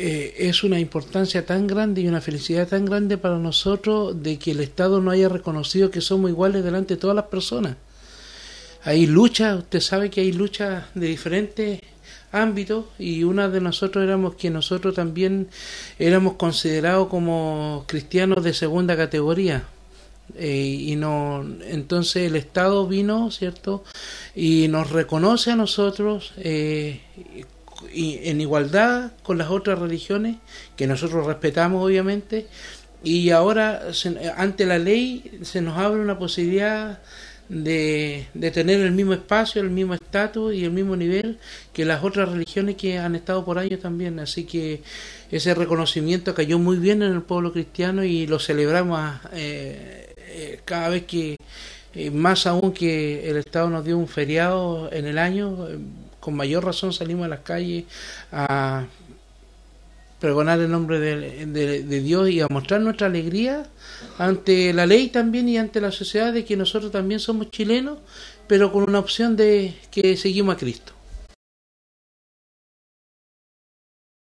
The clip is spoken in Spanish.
eh, es una importancia tan grande y una felicidad tan grande para nosotros de que el Estado no haya reconocido que somos iguales delante de todas las personas. Hay lucha, usted sabe que hay luchas de diferentes ámbitos y una de nosotros éramos que nosotros también éramos considerados como cristianos de segunda categoría. Eh, y no entonces el Estado vino cierto y nos reconoce a nosotros eh, en igualdad con las otras religiones que nosotros respetamos obviamente y ahora ante la ley se nos abre una posibilidad de, de tener el mismo espacio, el mismo estatus y el mismo nivel que las otras religiones que han estado por años también. Así que ese reconocimiento cayó muy bien en el pueblo cristiano y lo celebramos eh, eh, cada vez que, eh, más aún que el Estado nos dio un feriado en el año, con mayor razón salimos a las calles a pregonar el nombre de, Dios y a mostrar nuestra alegría ante la ley también y ante la sociedad de que nosotros también somos chilenos, pero con una opción de que seguimos a Cristo.